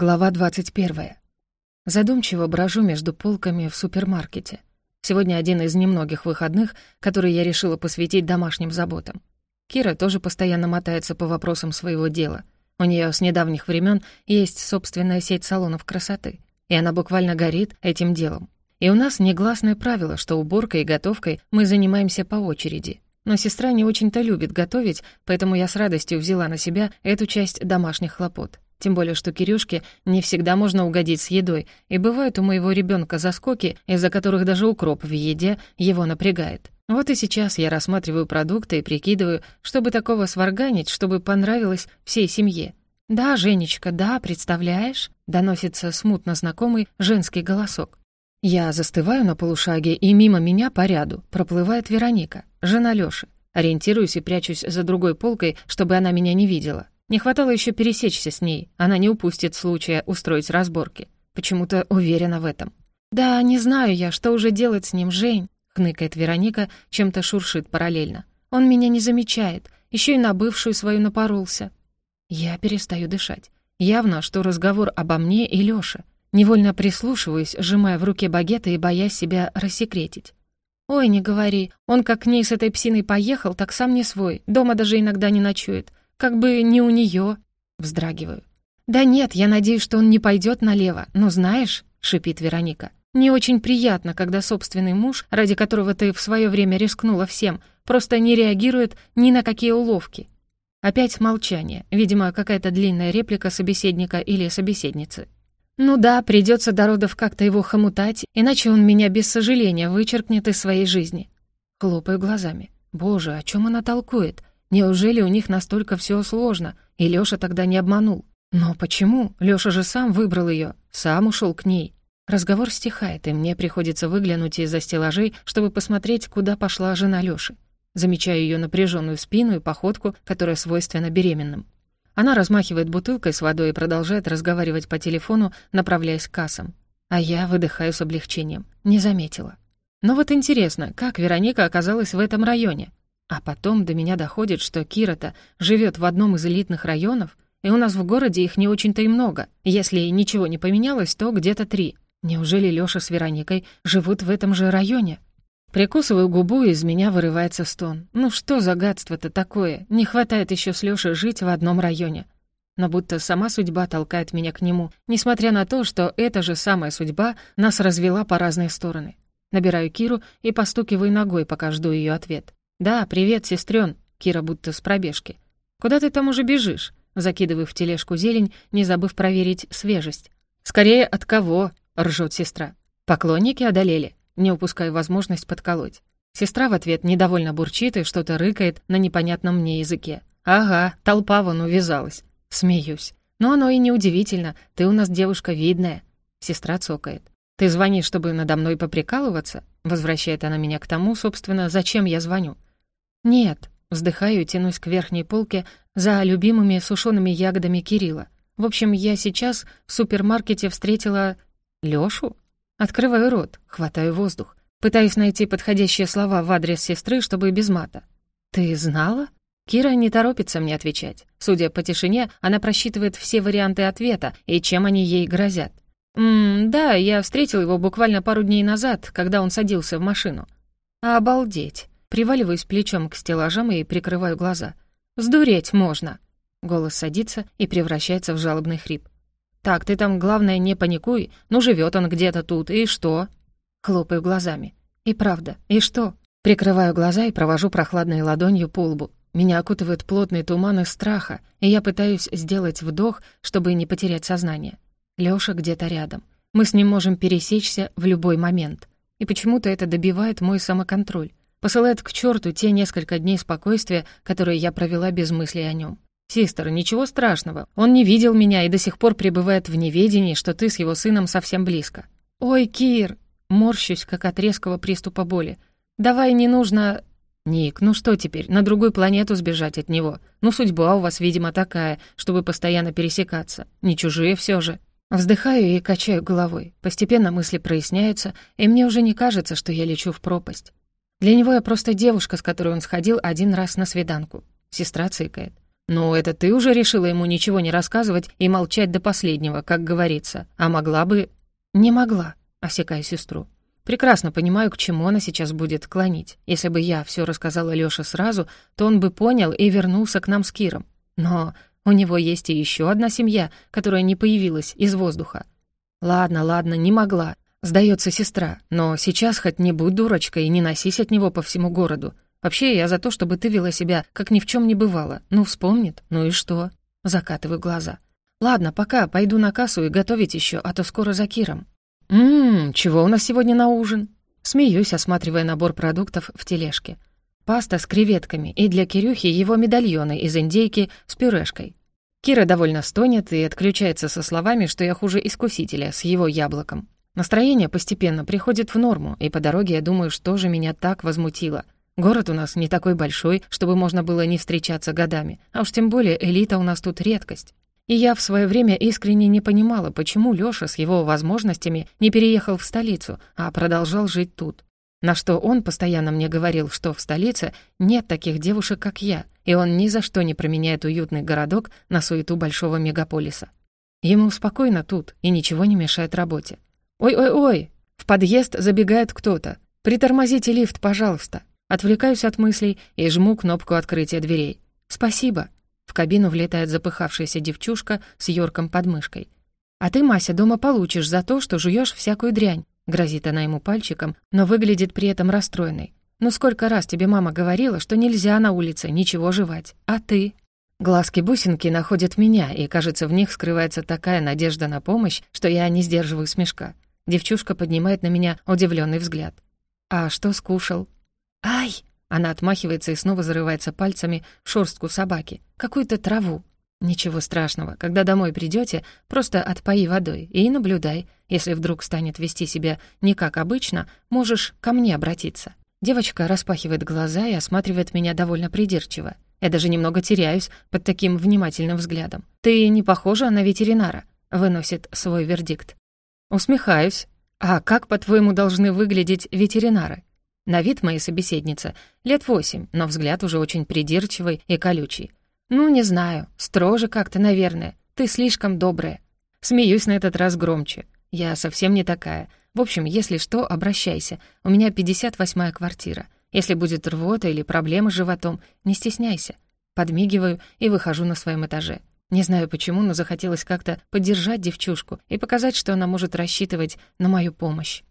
Глава 21. Задумчиво брожу между полками в супермаркете. Сегодня один из немногих выходных, которые я решила посвятить домашним заботам. Кира тоже постоянно мотается по вопросам своего дела. У нее с недавних времен есть собственная сеть салонов красоты, и она буквально горит этим делом. И у нас негласное правило, что уборкой и готовкой мы занимаемся по очереди. Но сестра не очень-то любит готовить, поэтому я с радостью взяла на себя эту часть домашних хлопот. Тем более, что Кирюшке не всегда можно угодить с едой, и бывают у моего ребенка заскоки, из-за которых даже укроп в еде его напрягает. Вот и сейчас я рассматриваю продукты и прикидываю, чтобы такого сварганить, чтобы понравилось всей семье. «Да, Женечка, да, представляешь?» — доносится смутно знакомый женский голосок. Я застываю на полушаге, и мимо меня по ряду проплывает Вероника, жена Лёши. Ориентируюсь и прячусь за другой полкой, чтобы она меня не видела. Не хватало еще пересечься с ней, она не упустит случая устроить разборки. Почему-то уверена в этом. «Да, не знаю я, что уже делать с ним, Жень», — хныкает Вероника, чем-то шуршит параллельно. «Он меня не замечает, еще и на бывшую свою напоролся». Я перестаю дышать. Явно, что разговор обо мне и Лёше. Невольно прислушиваюсь, сжимая в руке багеты и боясь себя рассекретить. «Ой, не говори, он как к ней с этой псиной поехал, так сам не свой, дома даже иногда не ночует. Как бы не у нее. Вздрагиваю. «Да нет, я надеюсь, что он не пойдет налево. Но знаешь», — шипит Вероника, «не очень приятно, когда собственный муж, ради которого ты в свое время рискнула всем, просто не реагирует ни на какие уловки». Опять молчание. Видимо, какая-то длинная реплика собеседника или собеседницы. «Ну да, придется до родов как-то его хомутать, иначе он меня без сожаления вычеркнет из своей жизни». Хлопаю глазами. «Боже, о чем она толкует? Неужели у них настолько все сложно, и Лёша тогда не обманул? Но почему? Лёша же сам выбрал её, сам ушёл к ней. Разговор стихает, и мне приходится выглянуть из-за стеллажей, чтобы посмотреть, куда пошла жена Лёши. Замечаю её напряжённую спину и походку, которая свойственна беременным. Она размахивает бутылкой с водой и продолжает разговаривать по телефону, направляясь к кассам. А я выдыхаю с облегчением. Не заметила. Но вот интересно, как Вероника оказалась в этом районе? А потом до меня доходит, что Кира-то живет в одном из элитных районов, и у нас в городе их не очень-то и много. Если ничего не поменялось, то где-то три. Неужели Лёша с Вероникой живут в этом же районе? Прикусываю губу, и из меня вырывается стон. Ну что за гадство-то такое? Не хватает еще с Лёшей жить в одном районе. Но будто сама судьба толкает меня к нему, несмотря на то, что эта же самая судьба нас развела по разные стороны. Набираю Киру и постукиваю ногой, пока жду ее ответ. «Да, привет, сестрён», — Кира будто с пробежки. «Куда ты там уже бежишь?» Закидываю в тележку зелень, не забыв проверить свежесть. «Скорее, от кого?» — ржет сестра. Поклонники одолели. Не упускаю возможность подколоть. Сестра в ответ недовольно бурчит и что-то рыкает на непонятном мне языке. «Ага, толпа вон увязалась». Смеюсь. «Но оно и неудивительно, ты у нас девушка видная». Сестра цокает. «Ты звонишь, чтобы надо мной поприкалываться?» Возвращает она меня к тому, собственно, зачем я звоню. «Нет», — вздыхаю и тянусь к верхней полке за любимыми сушеными ягодами Кирилла. В общем, я сейчас в супермаркете встретила... Лёшу? Открываю рот, хватаю воздух. Пытаюсь найти подходящие слова в адрес сестры, чтобы без мата. «Ты знала?» Кира не торопится мне отвечать. Судя по тишине, она просчитывает все варианты ответа и чем они ей грозят. «Ммм, да, я встретил его буквально пару дней назад, когда он садился в машину». «Обалдеть!» Приваливаюсь плечом к стеллажам и прикрываю глаза. «Сдуреть можно!» Голос садится и превращается в жалобный хрип. «Так, ты там, главное, не паникуй. Ну, живет он где-то тут, и что?» Хлопаю глазами. «И правда, и что?» Прикрываю глаза и провожу прохладной ладонью по лбу. Меня окутывает плотный туман из страха, и я пытаюсь сделать вдох, чтобы не потерять сознание. Лёша где-то рядом. Мы с ним можем пересечься в любой момент. И почему-то это добивает мой самоконтроль посылает к черту те несколько дней спокойствия, которые я провела без мысли о нем. «Систер, ничего страшного. Он не видел меня и до сих пор пребывает в неведении, что ты с его сыном совсем близко». «Ой, Кир!» Морщусь, как от резкого приступа боли. «Давай не нужно...» «Ник, ну что теперь, на другую планету сбежать от него? Ну, судьба у вас, видимо, такая, чтобы постоянно пересекаться. Не чужие все же». Вздыхаю и качаю головой. Постепенно мысли проясняются, и мне уже не кажется, что я лечу в пропасть. Для него я просто девушка, с которой он сходил один раз на свиданку. Сестра цыкает. «Ну, это ты уже решила ему ничего не рассказывать и молчать до последнего, как говорится. А могла бы...» «Не могла», — осекая сестру. Прекрасно понимаю, к чему она сейчас будет клонить. Если бы я все рассказала Лёше сразу, то он бы понял и вернулся к нам с Киром. Но у него есть и еще одна семья, которая не появилась из воздуха. Ладно, ладно, не могла. Сдается сестра, но сейчас хоть не будь дурочкой и не носись от него по всему городу. Вообще, я за то, чтобы ты вела себя, как ни в чем не бывало. Ну, вспомнит, ну и что? Закатываю глаза. Ладно, пока, пойду на кассу и готовить еще, а то скоро за Киром. «Ммм, чего у нас сегодня на ужин?» Смеюсь, осматривая набор продуктов в тележке. Паста с креветками и для Кирюхи его медальоны из индейки с пюрешкой. Кира довольно стонет и отключается со словами, что я хуже искусителя с его яблоком. Настроение постепенно приходит в норму, и по дороге я думаю, что же меня так возмутило. Город у нас не такой большой, чтобы можно было не встречаться годами, а уж тем более элита у нас тут редкость. И я в свое время искренне не понимала, почему Лёша с его возможностями не переехал в столицу, а продолжал жить тут. На что он постоянно мне говорил, что в столице нет таких девушек, как я, и он ни за что не променяет уютный городок на суету большого мегаполиса. Ему спокойно тут, и ничего не мешает работе. «Ой-ой-ой!» В подъезд забегает кто-то. «Притормозите лифт, пожалуйста». Отвлекаюсь от мыслей и жму кнопку открытия дверей. «Спасибо». В кабину влетает запыхавшаяся девчушка с Йорком под мышкой. «А ты, Мася, дома получишь за то, что жуешь всякую дрянь», грозит она ему пальчиком, но выглядит при этом расстроенной. «Ну сколько раз тебе мама говорила, что нельзя на улице ничего жевать, а ты?» Глазки-бусинки находят меня, и, кажется, в них скрывается такая надежда на помощь, что я не сдерживаю смешка. Девчушка поднимает на меня удивленный взгляд. «А что скушал?» «Ай!» Она отмахивается и снова зарывается пальцами в шорстку собаки, какую-то траву. Ничего страшного, когда домой придете, просто отпои водой и наблюдай. Если вдруг станет вести себя не как обычно, можешь ко мне обратиться. Девочка распахивает глаза и осматривает меня довольно придирчиво. Я даже немного теряюсь под таким внимательным взглядом. «Ты не похожа на ветеринара», — выносит свой вердикт. Усмехаюсь. «А как, по-твоему, должны выглядеть ветеринары?» На вид моей собеседницы лет восемь, но взгляд уже очень придирчивый и колючий. «Ну, не знаю, строже как-то, наверное. Ты слишком добрая». Смеюсь на этот раз громче. Я совсем не такая. В общем, если что, обращайся. У меня 58-я квартира. Если будет рвота или проблемы с животом, не стесняйся. Подмигиваю и выхожу на своем этаже. Не знаю почему, но захотелось как-то поддержать девчушку и показать, что она может рассчитывать на мою помощь.